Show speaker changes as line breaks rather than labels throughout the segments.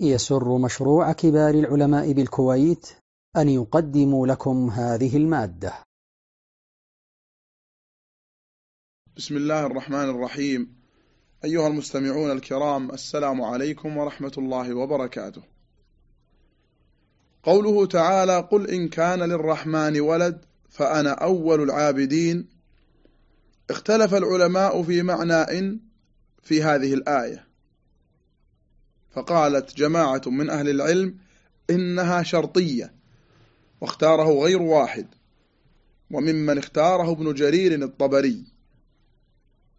يسر مشروع كبار العلماء بالكويت أن يقدم لكم هذه المادة.
بسم الله الرحمن الرحيم. أيها المستمعون الكرام السلام عليكم ورحمة الله وبركاته. قوله تعالى قل إن كان للرحمن ولد فأنا أول العابدين اختلف العلماء في معنى إن في هذه الآية. فقالت جماعة من أهل العلم إنها شرطية واختاره غير واحد وممن اختاره ابن جرير الطبري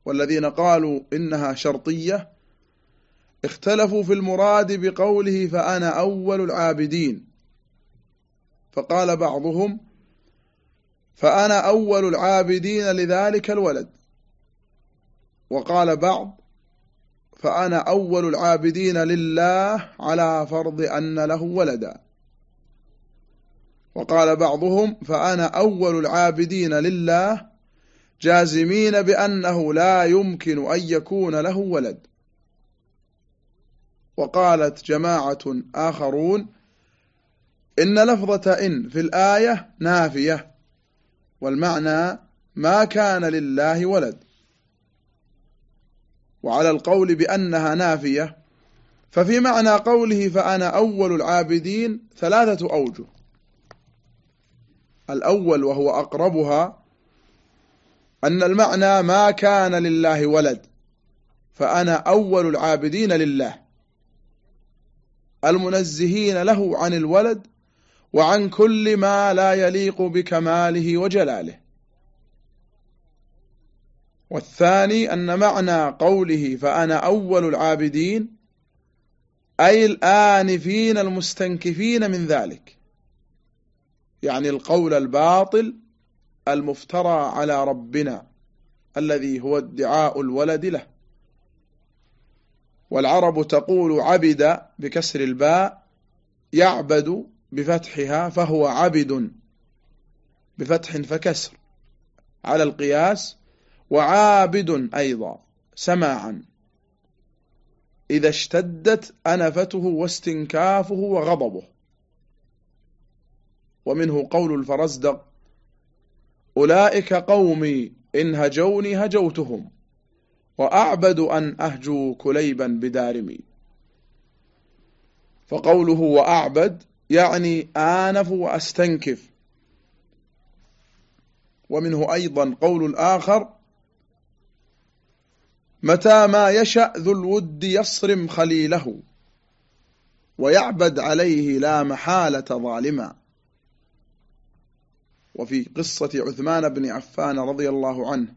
والذين قالوا إنها شرطية اختلفوا في المراد بقوله فأنا أول العابدين. فقال بعضهم فأنا أول العابدين لذلك الولد. وقال بعض فأنا أول العابدين لله على فرض أن له ولدا. وقال بعضهم فأنا أول العابدين لله جازمين بأنه لا يمكن أن يكون له ولد. وقالت جماعة آخرون إن لفظة إن في الآية نافية والمعنى ما كان لله ولد. وعلى القول بأنها نافية ففي معنى قوله فأنا أول العابدين ثلاثة أوجه. الأول وهو أقربها أن المعنى ما كان لله ولد فأنا أول العابدين لله. المنزهين له عن الولد وعن كل ما لا يليق بكماله وجلاله. والثاني أن معنى قوله فأنا أول العابدين أي الآنفين المستنكفين من ذلك. يعني القول الباطل المفترى على ربنا الذي هو ادعاء الولد له. والعرب تقول عبد بكسر الباء يعبد بفتحها فهو عبد بفتح فكسر. على القياس وعابد أيضا سماعا. إذا اشتدت أنفته واستنكافه وغضبه. ومنه قول الفرزدق أولئك قومي إن هجوني هجوتهم وأعبد أن أهجو كليبا بدارمي. فقوله وأعبد يعني آنف وأستنكف. ومنه أيضا قول الآخر متى ما يشأ ذو الود يصرم خليله ويعبد عليه لا محالة ظالما. وفي قصة عثمان بن عفان رضي الله عنه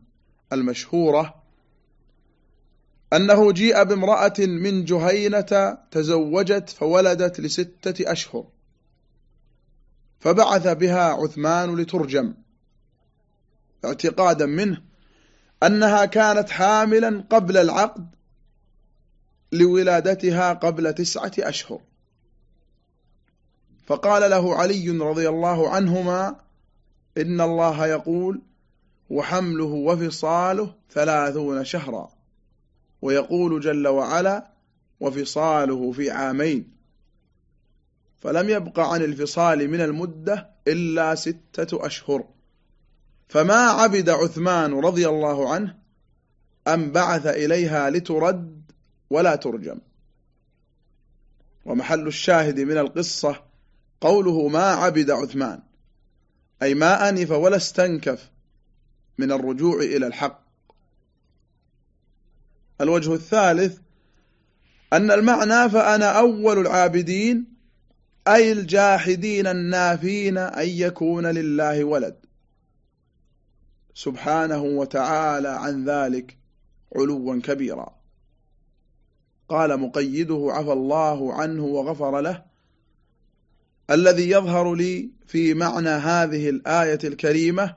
المشهورة أنه جيء بامرأة من جهينة تزوجت فولدت لستة أشهر فبعث بها عثمان لترجم اعتقادا منه أنها كانت حاملا قبل العقد لولادتها قبل تسعة أشهر. فقال له علي رضي الله عنهما إن الله يقول وحمله وفصاله ثلاثون شهرا ويقول جل وعلا وفصاله في عامين فلم يبق عن الفصال من المدة إلا ستة أشهر. فما عبد عثمان رضي الله عنه أن بعث إليها لترد ولا ترجم. ومحل الشاهد من القصة قوله ما عبد عثمان أي ما أنف ولا استنكف من الرجوع إلى الحق. الوجه الثالث أن المعنى فأنا أول العابدين أي الجاحدين النافين أن يكون لله ولد. سبحانه وتعالى عن ذلك علوا كبيرا. قال مقيده عفى الله عنه وغفر له الذي يظهر لي في معنى هذه الآية الكريمة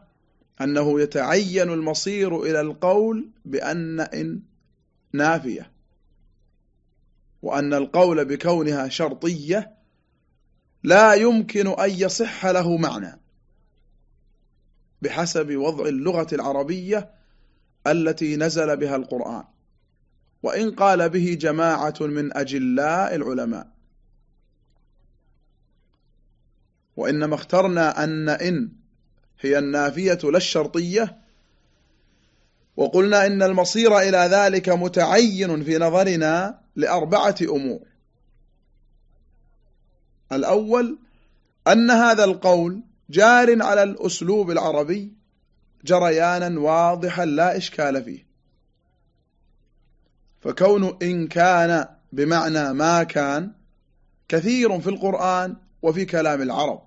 أنه يتعين المصير إلى القول بأن إن نافية وأن القول بكونها شرطية لا يمكن أن يصح له معنى. بحسب وضع اللغة العربية التي نزل بها القرآن. وإن قال به جماعة من أجلاء العلماء. وإنما اخترنا أن إن هي النافية لا الشرطية. وقلنا إن المصير إلى ذلك متعين في نظرنا لأربعة أمور. الأول أن هذا القول جار على الأسلوب العربي جريانا واضحا لا إشكال فيه. فكون إن كان بمعنى ما كان كثير في القرآن وفي كلام العرب.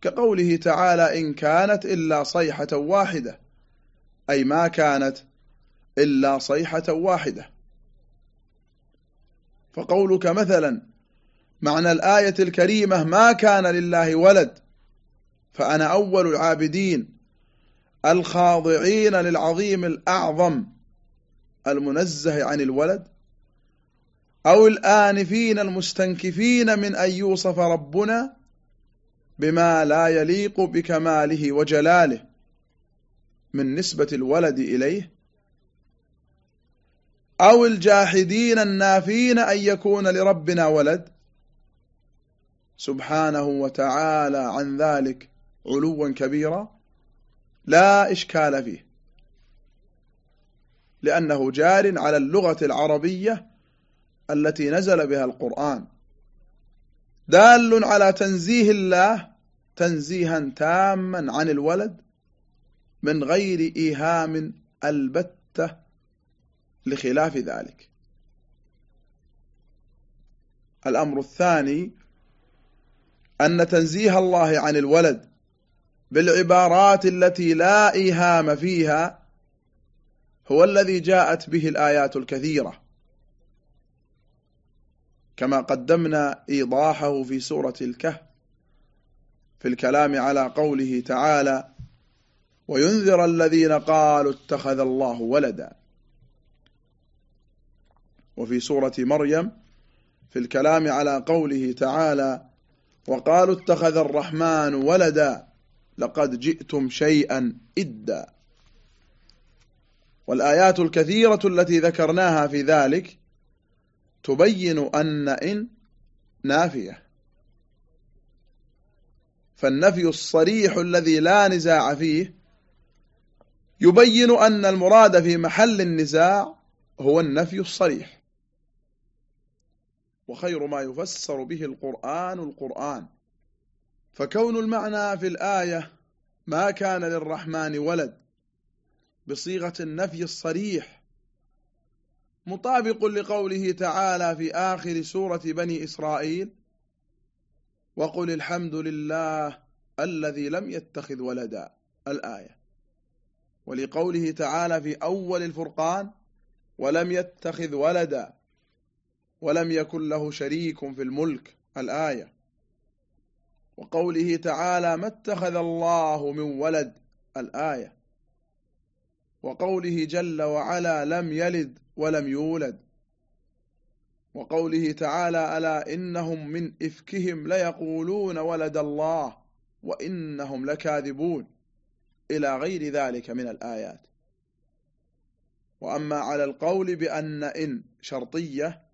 كقوله تعالى إن كانت إلا صيحة واحدة أي ما كانت إلا صيحة واحدة. فقولك مثلا معنى الآية الكريمة ما كان لله ولد فأنا أول العابدين الخاضعين للعظيم الأعظم المنزه عن الولد أو الآنفين المستنكفين من أن يوصف ربنا بما لا يليق بكماله وجلاله من نسبة الولد إليه أو الجاحدين النافين أن يكون لربنا ولد سبحانه وتعالى عن ذلك علوا كبيرا لا إشكال فيه لأنه جار على اللغة العربية التي نزل بها القرآن. دال على تنزيه الله تنزيها تاما عن الولد من غير إيهام البتة لخلاف ذلك. الأمر الثاني أن تنزيه الله عن الولد بالعبارات التي لا إيهام فيها هو الذي جاءت به الآيات الكثيرة. كما قدمنا إيضاحه في سورة الكهف في الكلام على قوله تعالى وينذر الذين قالوا اتخذ الله ولدا. وفي سورة مريم في الكلام على قوله تعالى وقالوا اتخذ الرحمن ولدا لقد جئتم شيئا إدا. والآيات الكثيرة التي ذكرناها في ذلك تبين أن إن نافية. فالنفي الصريح الذي لا نزاع فيه يبين أن المراد في محل النزاع هو النفي الصريح. وخير ما يفسر به القرآن القرآن. فكون المعنى في الآية ما كان للرحمن ولد بصيغة النفي الصريح مطابق لقوله تعالى في آخر سورة بني إسرائيل وقل الحمد لله الذي لم يتخذ ولدا. الآية. ولقوله تعالى في أول الفرقان ولم يتخذ ولدا. ولم يكن له شريك في الملك. الآية. وقوله تعالى ما اتخذ الله من ولد. الآية. وقوله جل وعلا لم يلد ولم يولد. وقوله تعالى ألا إنهم من إفكهم ليقولون ولد الله وإنهم لكاذبون. إلى غير ذلك من الآيات. وأما على القول بأن إن شرطية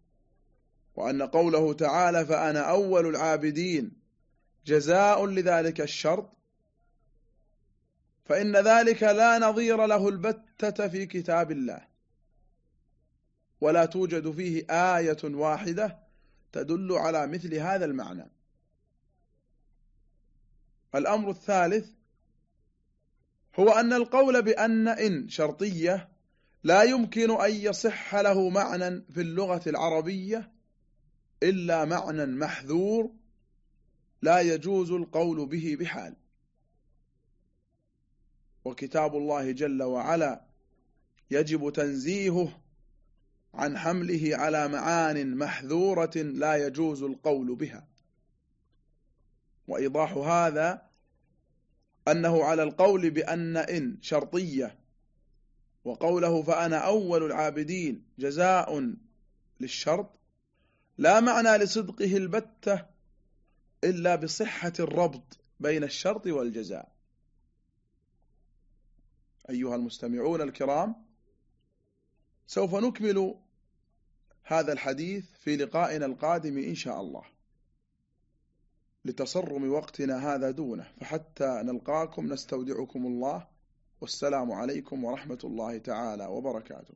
وأن قوله تعالى فأنا أول العابدين جزاء لذلك الشرط فإن ذلك لا نظير له البتة في كتاب الله. ولا توجد فيه آية واحدة تدل على مثل هذا المعنى. الأمر الثالث هو أن القول بأن إن شرطية لا يمكن أن يصح له معنى في اللغة العربية إلا معنى محذور لا يجوز القول به بحال. وكتاب الله جل وعلا يجب تنزيهه عن حمله على معان محذورة لا يجوز القول بها. وإيضاح هذا أنه على القول بأن إن شرطية وقوله فأنا أول العابدين جزاء للشرط لا معنى لصدقه البتة إلا بصحة الربط بين الشرط والجزاء. أيها المستمعون الكرام سوف نكمل هذا الحديث في لقائنا القادم إن شاء الله. لتصرم وقتنا هذا دونه فحتى نلقاكم نستودعكم الله والسلام عليكم ورحمة الله تعالى وبركاته.